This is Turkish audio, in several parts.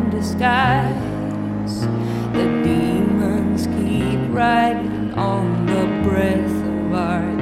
in disguise. The demons keep riding on the breath of our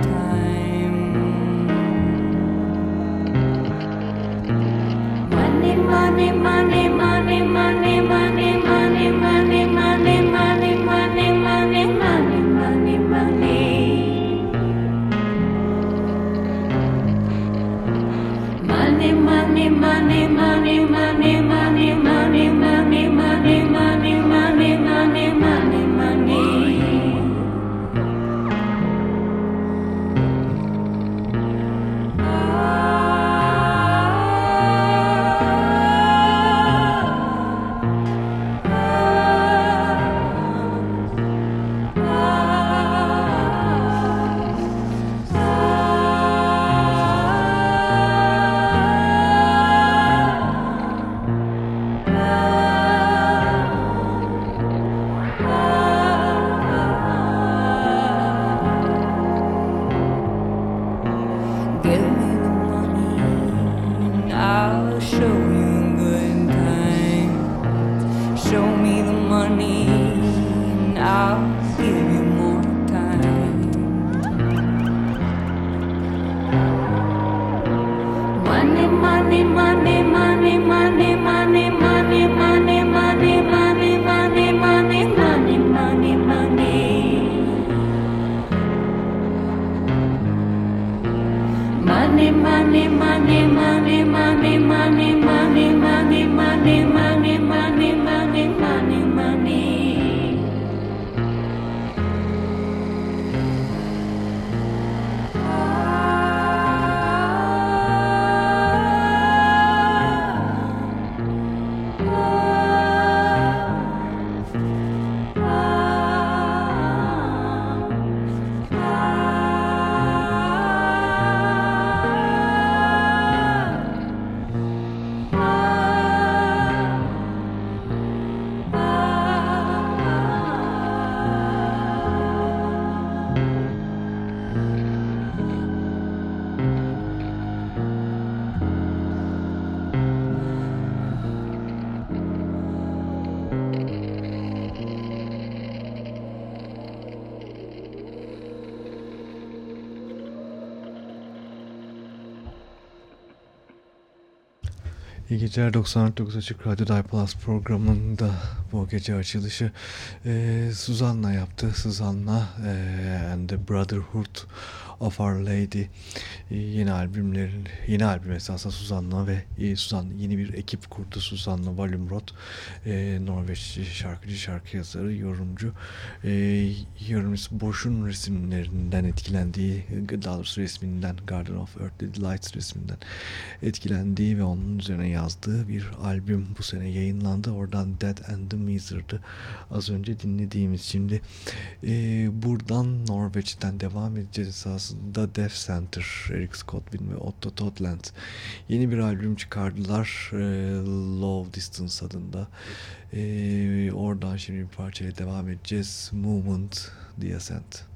İyi geceler 99 Açık Radyo Plus programında bu gece açılışı e, Suzanna yaptı. Suzanna e, and the Brotherhood of Our Lady yeni albümlerin yeni albüm esasında Suzanna ve e, Suzanna yeni bir ekip kurdu. Suzanna Walumrot e, Norveç şarkıcı şarkı yazarı yorumcu. E, yorumcusu Boş'un resimlerinden etkilendiği daha doğrusu resminden Garden of Earthly Delights resminden etkilendiği ve onun üzerine yazdığı bir albüm bu sene yayınlandı. Oradan Dead and the Miser'dı az önce dinlediğimiz. Şimdi e, buradan Norveç'ten devam edeceğiz. Esasında Death Center Eric Scottwin ve Otto Totland. Yeni bir albüm çıkardılar e, Low Distance adında. E, oradan şimdi bir parçayla devam edeceğiz. Movement The Ascent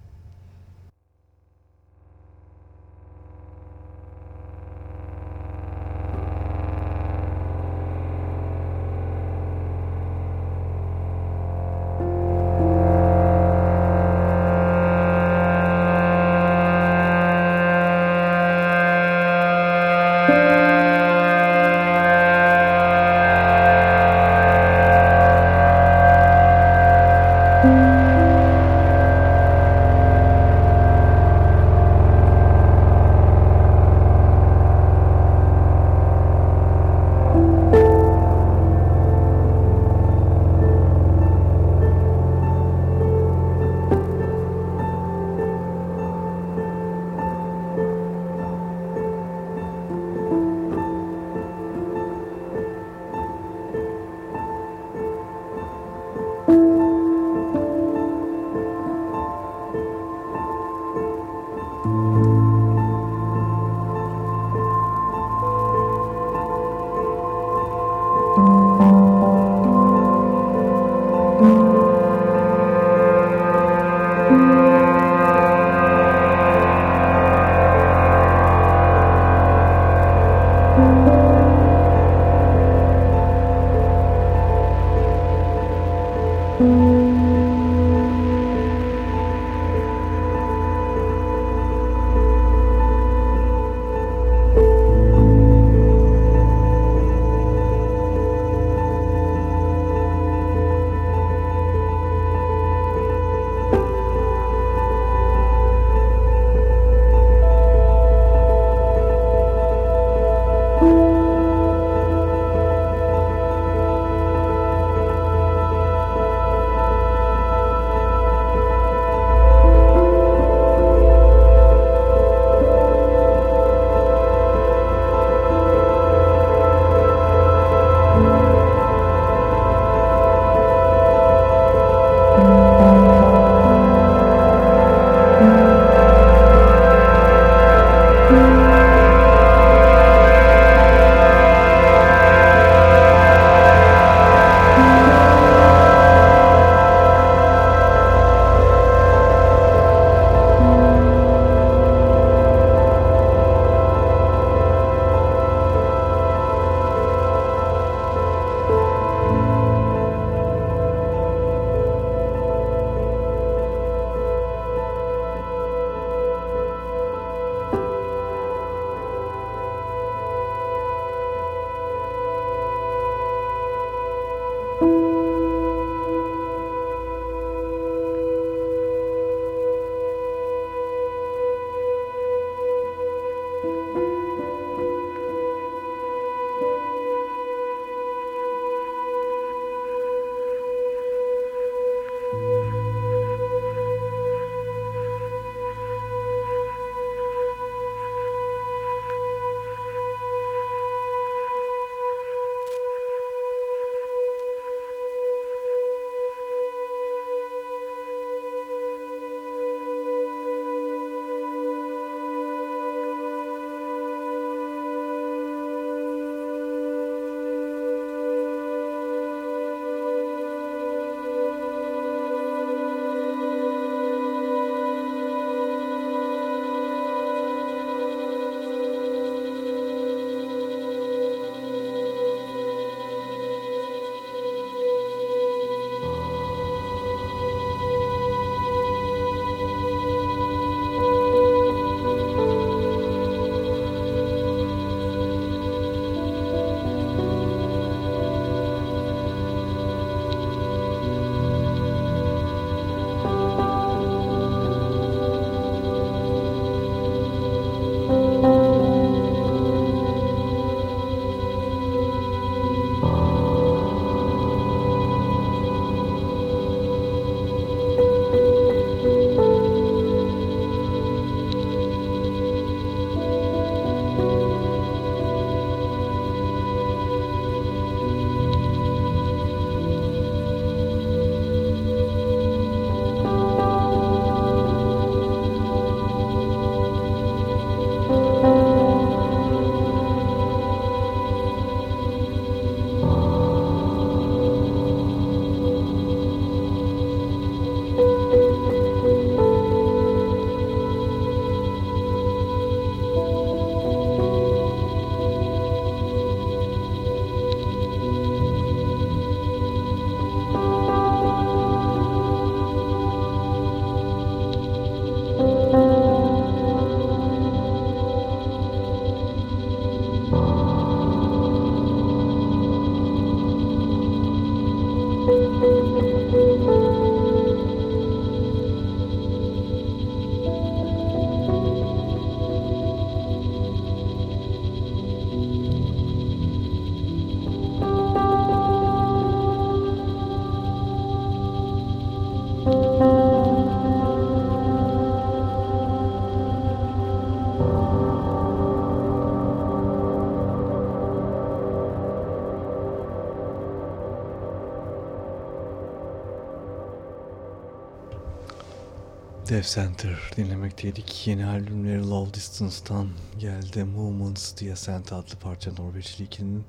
Dev Center dinlemekteydik. Yeni albümleri Love Distance'tan geldi. Movements diye Cent adlı parça Norveçli 2'nin.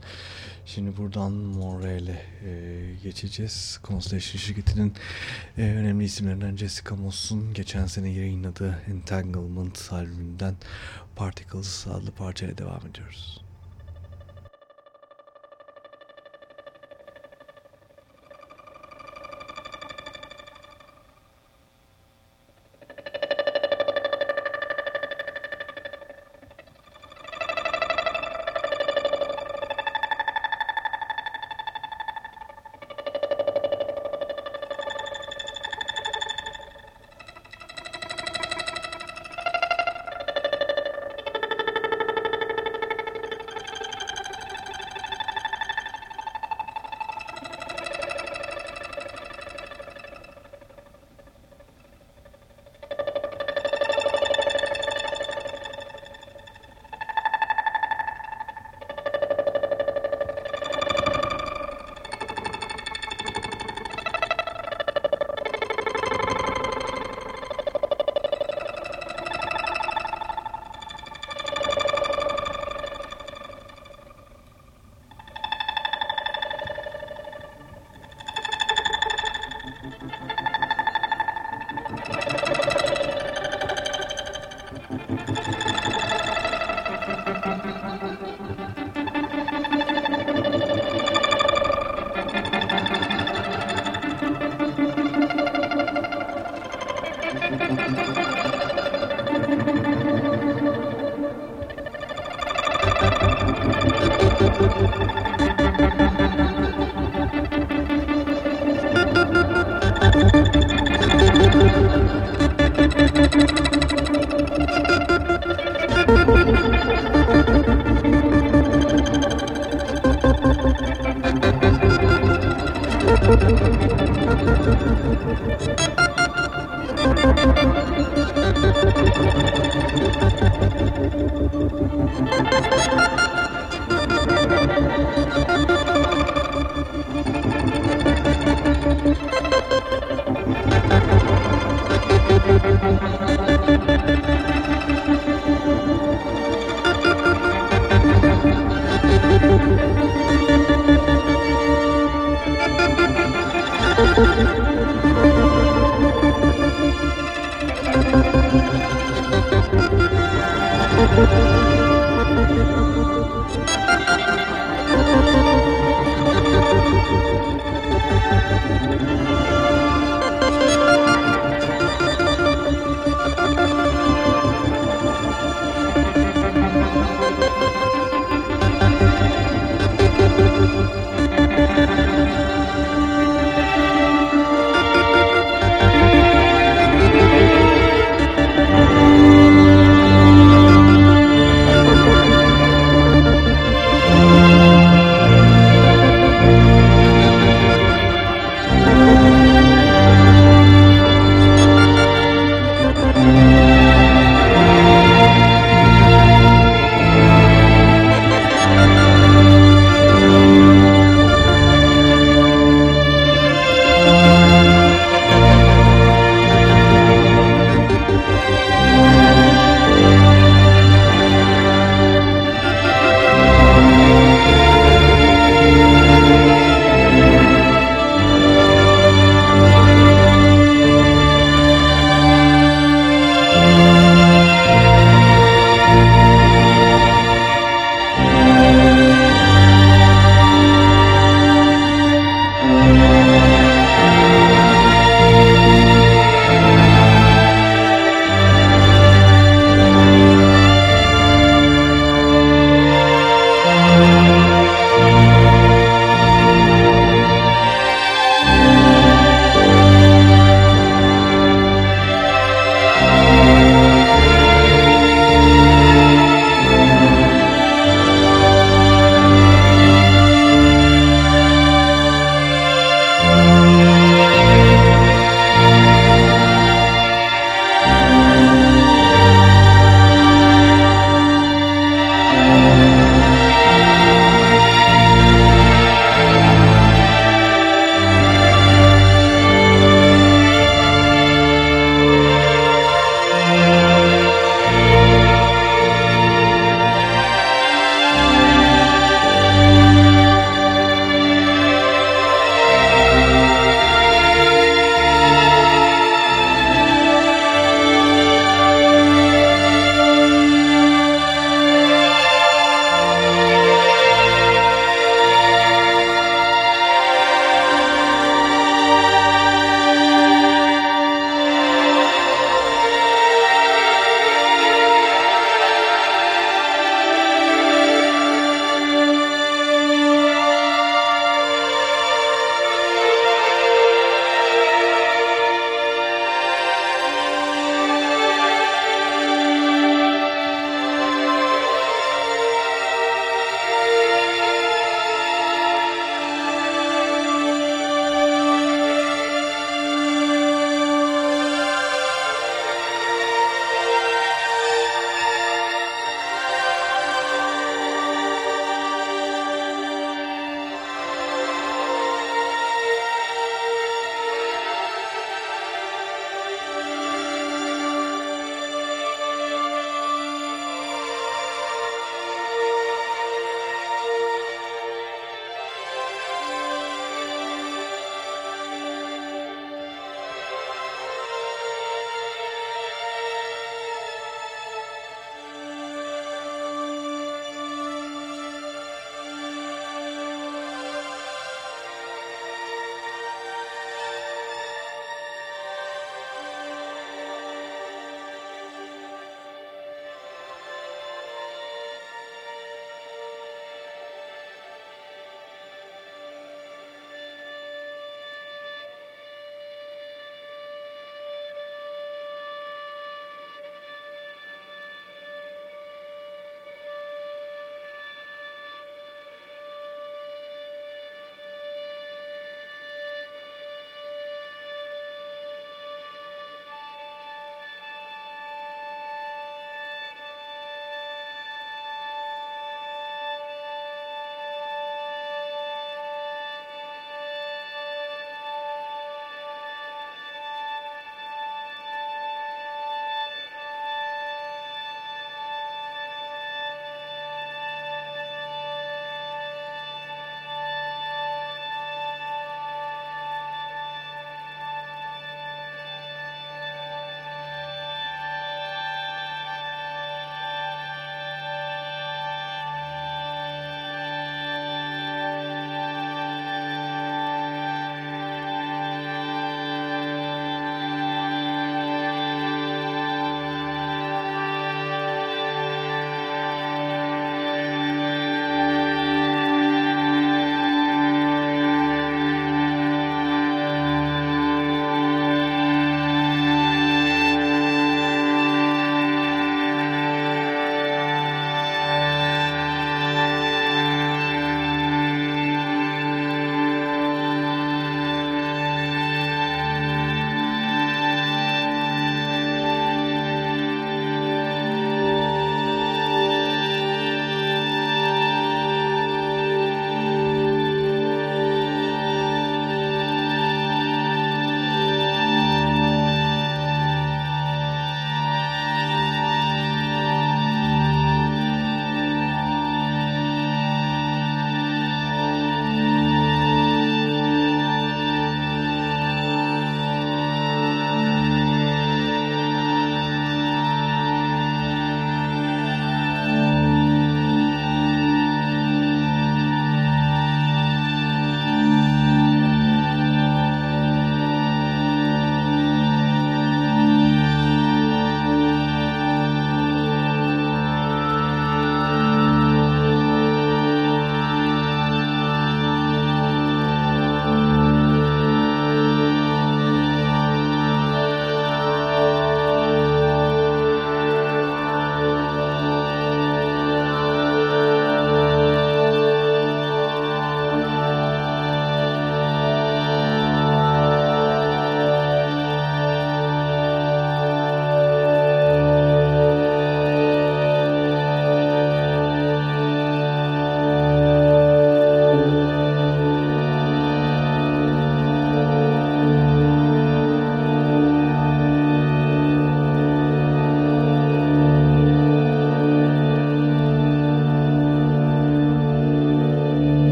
Şimdi buradan Montreal'e e, geçeceğiz. Constellation şirketinin e, önemli isimlerinden Jessica Moss'un geçen sene yayınladığı Entanglement albümünden Particles adlı parçayla devam ediyoruz.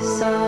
So.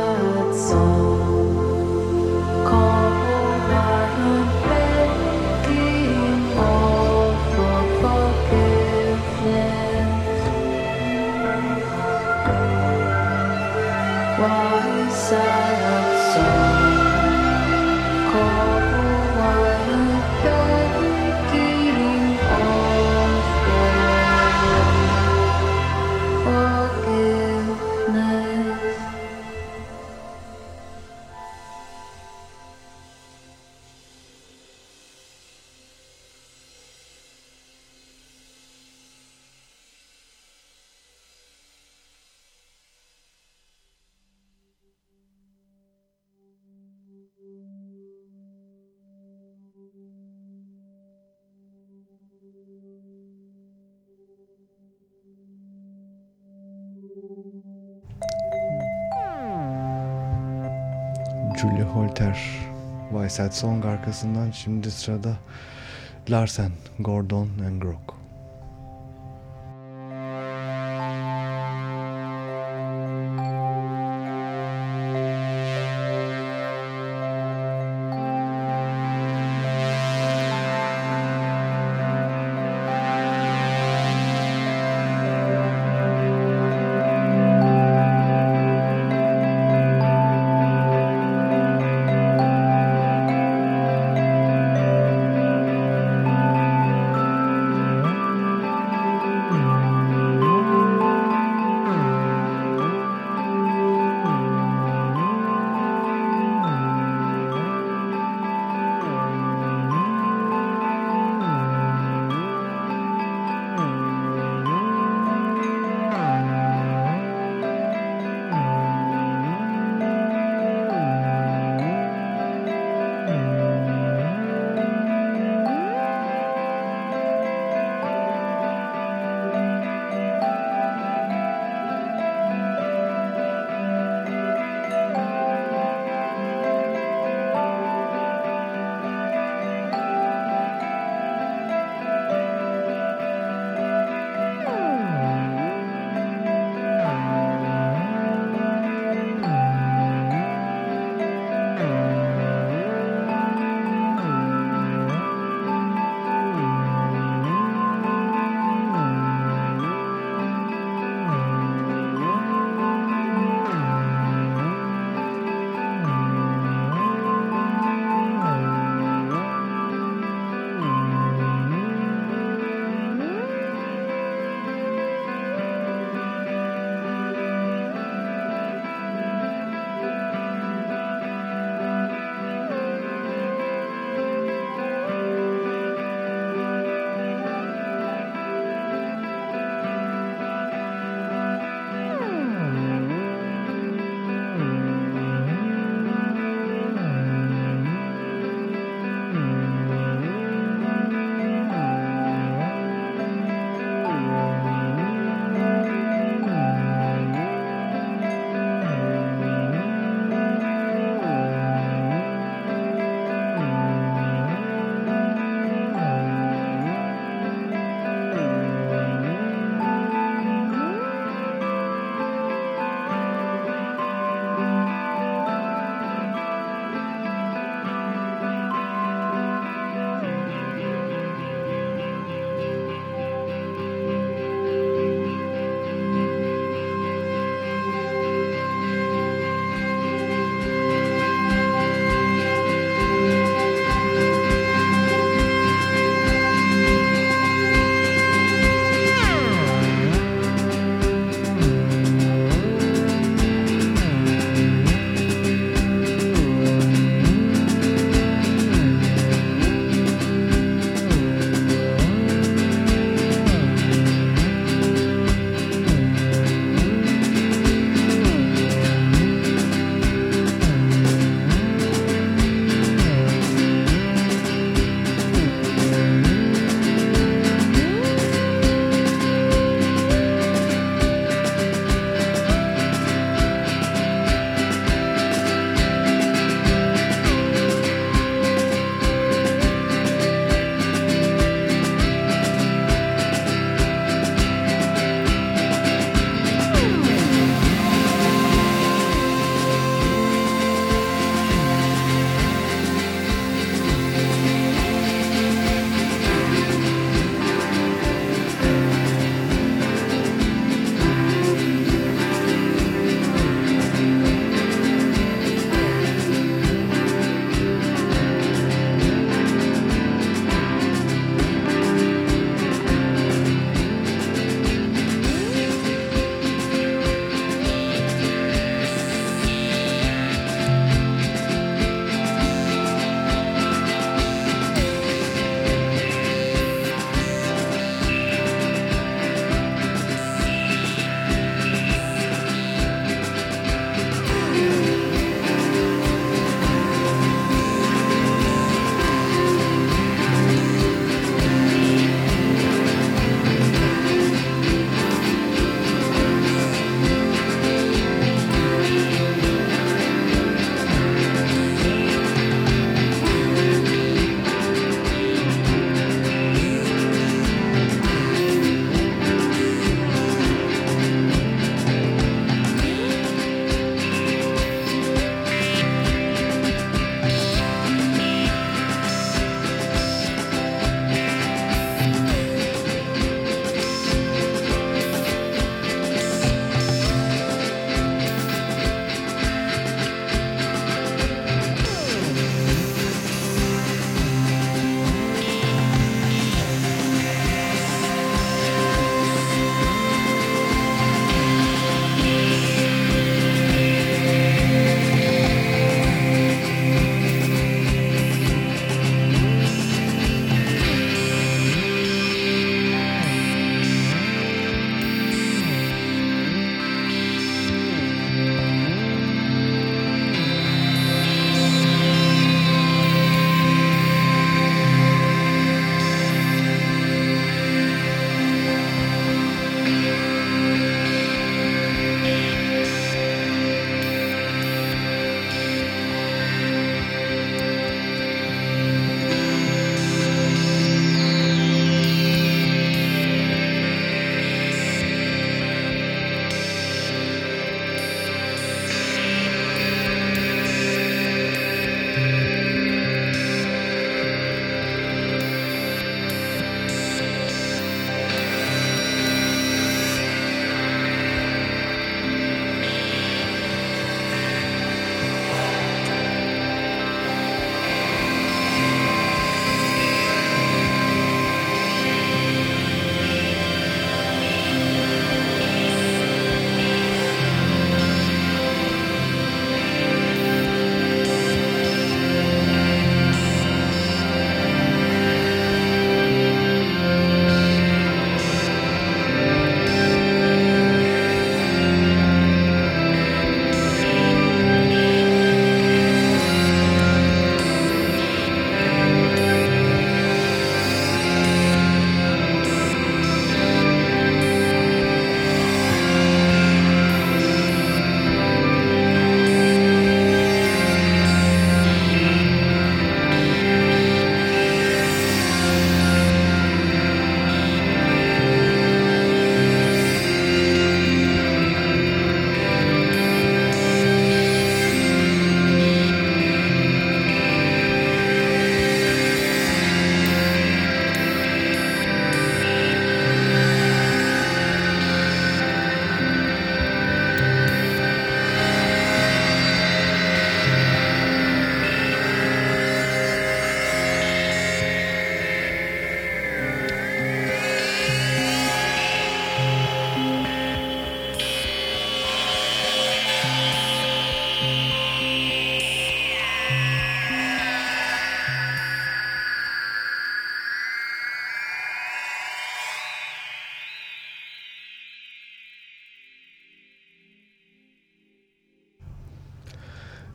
Holter Weisheit Song arkasından şimdi sırada Larsen, Gordon and Grock.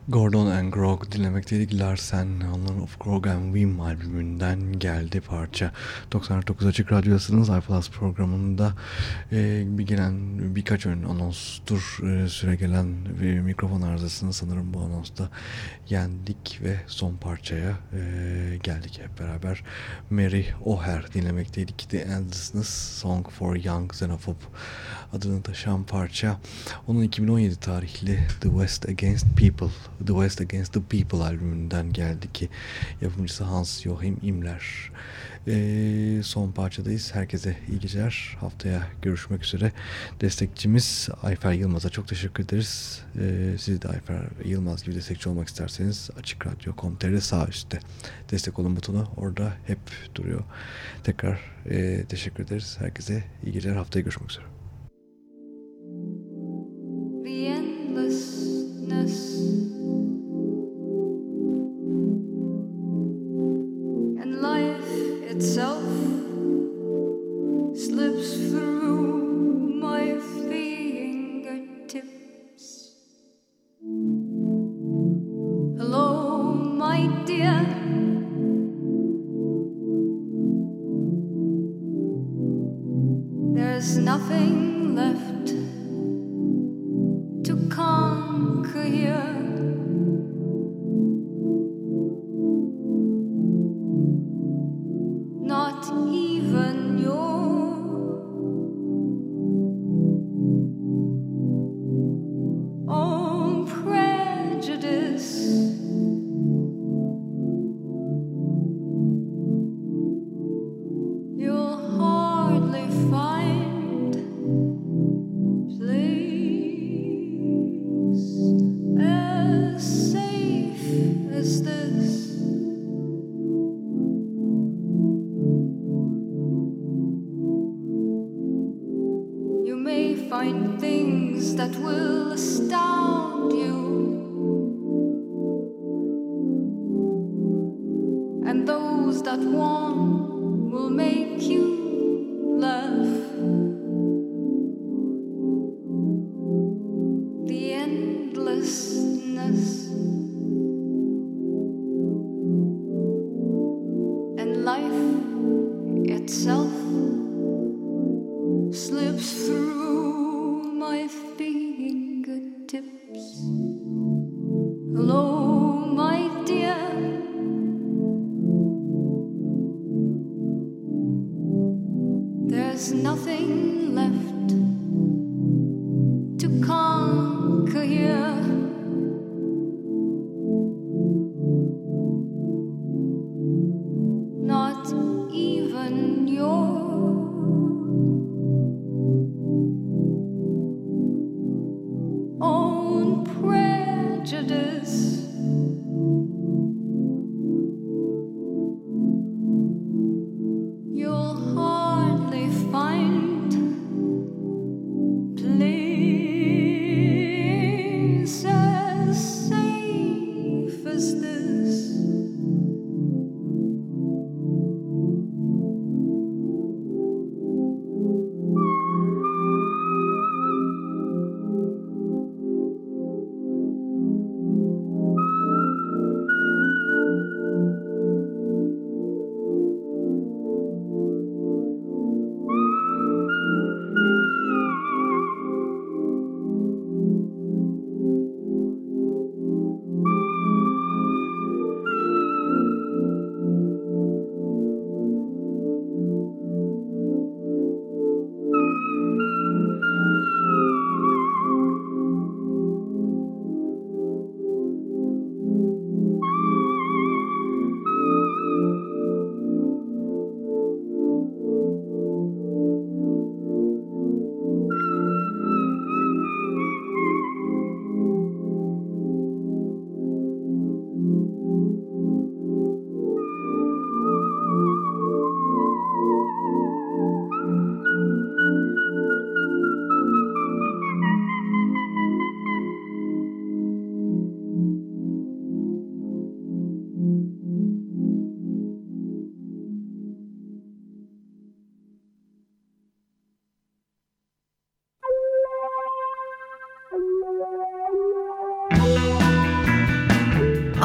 Gordon and Grog dinlemekteydik. Larsen onların Of Grog and Wim albümünden geldi parça. 99 Açık Radyo'dasınız. iPlus programında e, bir gelen birkaç ön anonstur e, süre gelen bir mikrofon arızasını sanırım bu anonsta yendik ve son parçaya e, geldik hep beraber. Mary O'Hare dinlemekteydik. The Endlessness Song for Young Xenophobe adını taşıyan parça. Onun 2017 tarihli The West Against People, The West Against the People albümünden geldi ki yapımcısı Hans Joachim Imler. Ee, son parçadayız. Herkese iyi geceler. Haftaya görüşmek üzere. Destekçimiz Ayfer Yılmaz'a çok teşekkür ederiz. Ee, siz de Ayfer Yılmaz gibi destekçi olmak isterseniz Açık Radyo.com.tr sağ üstte destek olun butonu orada hep duruyor. Tekrar e, teşekkür ederiz. Herkese iyi geceler. Haftaya görüşmek üzere. the endlessness itself